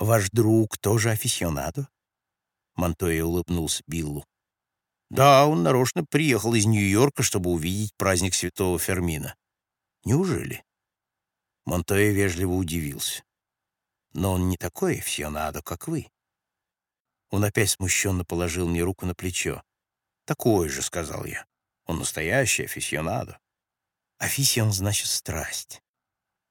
ваш друг тоже афисионадо?» Монтоя улыбнулся Биллу. «Да, он нарочно приехал из Нью-Йорка, чтобы увидеть праздник святого Фермина». «Неужели?» Монтоя вежливо удивился. «Но он не такой афисионадо, как вы». Он опять смущенно положил мне руку на плечо. «Такой же», — сказал я. «Он настоящий афисионадо». «Афисион» значит страсть.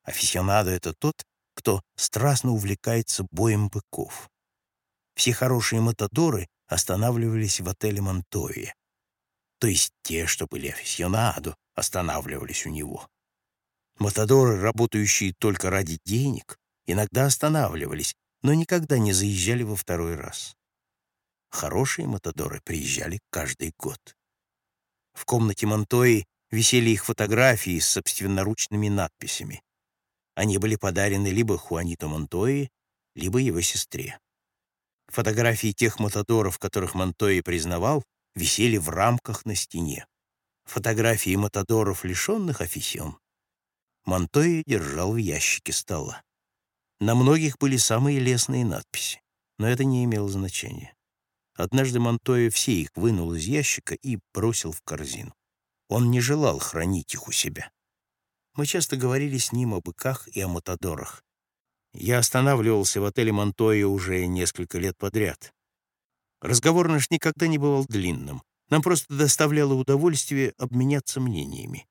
Афисионадо — это тот, кто страстно увлекается боем быков. Все хорошие матадоры останавливались в отеле Монтойе. То есть те, что были афисионадо, останавливались у него. Матадоры, работающие только ради денег, иногда останавливались, но никогда не заезжали во второй раз. Хорошие матадоры приезжали каждый год. В комнате Монтои висели их фотографии с собственноручными надписями. Они были подарены либо Хуанито Монтои, либо его сестре. Фотографии тех матадоров, которых Монтои признавал, висели в рамках на стене. Фотографии матадоров, лишенных афисион, Монтои держал в ящике стола. На многих были самые лестные надписи, но это не имело значения. Однажды Монтоя все их вынул из ящика и бросил в корзину. Он не желал хранить их у себя. Мы часто говорили с ним о быках и о матадорах. Я останавливался в отеле Монтоя уже несколько лет подряд. Разговор наш никогда не бывал длинным. Нам просто доставляло удовольствие обменяться мнениями.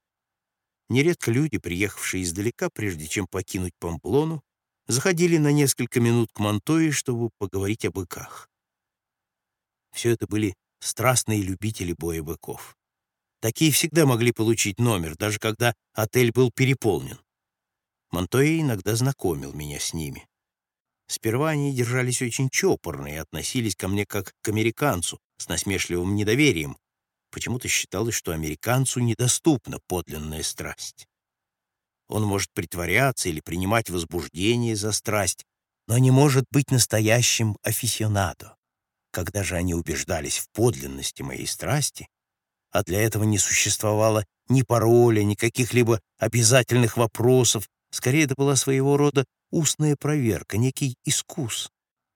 Нередко люди, приехавшие издалека, прежде чем покинуть Памплону, заходили на несколько минут к Монтое, чтобы поговорить о быках. Все это были страстные любители боя быков. Такие всегда могли получить номер, даже когда отель был переполнен. Монтоя иногда знакомил меня с ними. Сперва они держались очень чопорно и относились ко мне как к американцу, с насмешливым недоверием. Почему-то считалось, что американцу недоступна подлинная страсть. Он может притворяться или принимать возбуждение за страсть, но не может быть настоящим афисионадо. Когда же они убеждались в подлинности моей страсти, а для этого не существовало ни пароля, ни каких-либо обязательных вопросов, скорее это была своего рода устная проверка, некий искус,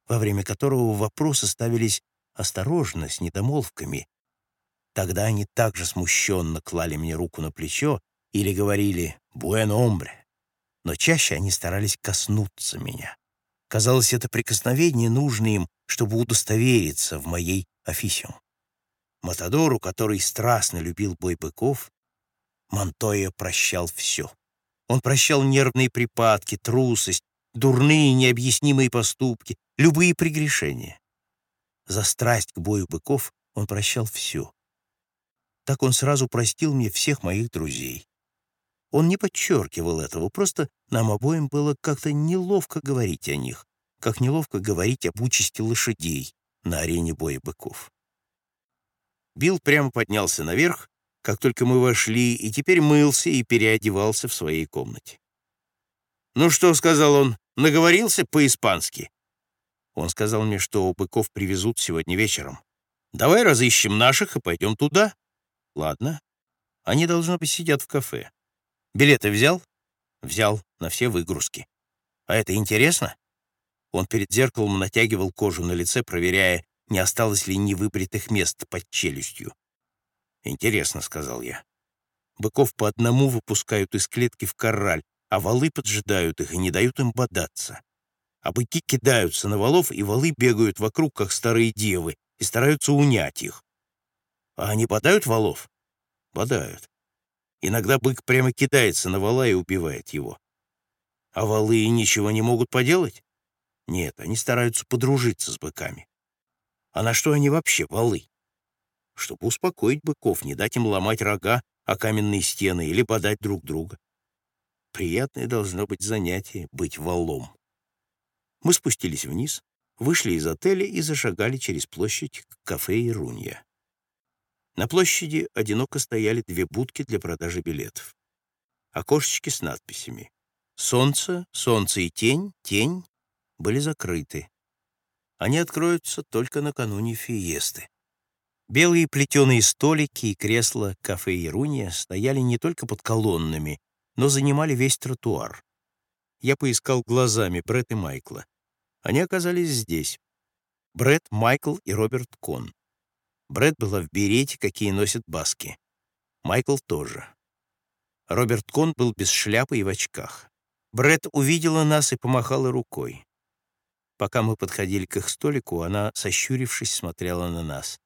во время которого вопросы ставились осторожно, с недомолвками. Тогда они также смущенно клали мне руку на плечо или говорили «буэн омбре», но чаще они старались коснуться меня. Казалось, это прикосновение нужно им, чтобы удостовериться в моей офисиум. Матадору, который страстно любил бой быков, Монтоя прощал все. Он прощал нервные припадки, трусость, дурные необъяснимые поступки, любые прегрешения. За страсть к бою быков он прощал все. Так он сразу простил мне всех моих друзей. Он не подчеркивал этого, просто нам обоим было как-то неловко говорить о них, как неловко говорить об участи лошадей на арене боя быков. Билл прямо поднялся наверх, как только мы вошли, и теперь мылся и переодевался в своей комнате. «Ну что», — сказал он, — «наговорился по-испански». Он сказал мне, что быков привезут сегодня вечером. «Давай разыщем наших и пойдем туда». «Ладно. Они, должно быть, сидят в кафе. Билеты взял? Взял на все выгрузки. А это интересно? Он перед зеркалом натягивал кожу на лице, проверяя, не осталось ли невыбритых мест под челюстью. «Интересно», — сказал я. «Быков по одному выпускают из клетки в корраль, а валы поджидают их и не дают им бодаться. А быки кидаются на валов, и валы бегают вокруг, как старые девы, и стараются унять их. А они бодают валов? Бодают. Иногда бык прямо кидается на вала и убивает его. А валы ничего не могут поделать? Нет, они стараются подружиться с быками. А на что они вообще валы? Чтобы успокоить быков, не дать им ломать рога о каменные стены или подать друг друга. Приятное должно быть занятие — быть валом. Мы спустились вниз, вышли из отеля и зашагали через площадь к кафе «Ирунья». На площади одиноко стояли две будки для продажи билетов. Окошечки с надписями «Солнце», «Солнце и тень», «Тень» были закрыты. Они откроются только накануне фиесты. Белые плетеные столики и кресла кафе «Ируния» стояли не только под колоннами, но занимали весь тротуар. Я поискал глазами Брэд и Майкла. Они оказались здесь. Брэд, Майкл и Роберт Кон. Брэд была в берете, какие носят баски. Майкл тоже. Роберт Кон был без шляпы и в очках. Брэд увидела нас и помахала рукой. Пока мы подходили к их столику, она, сощурившись, смотрела на нас.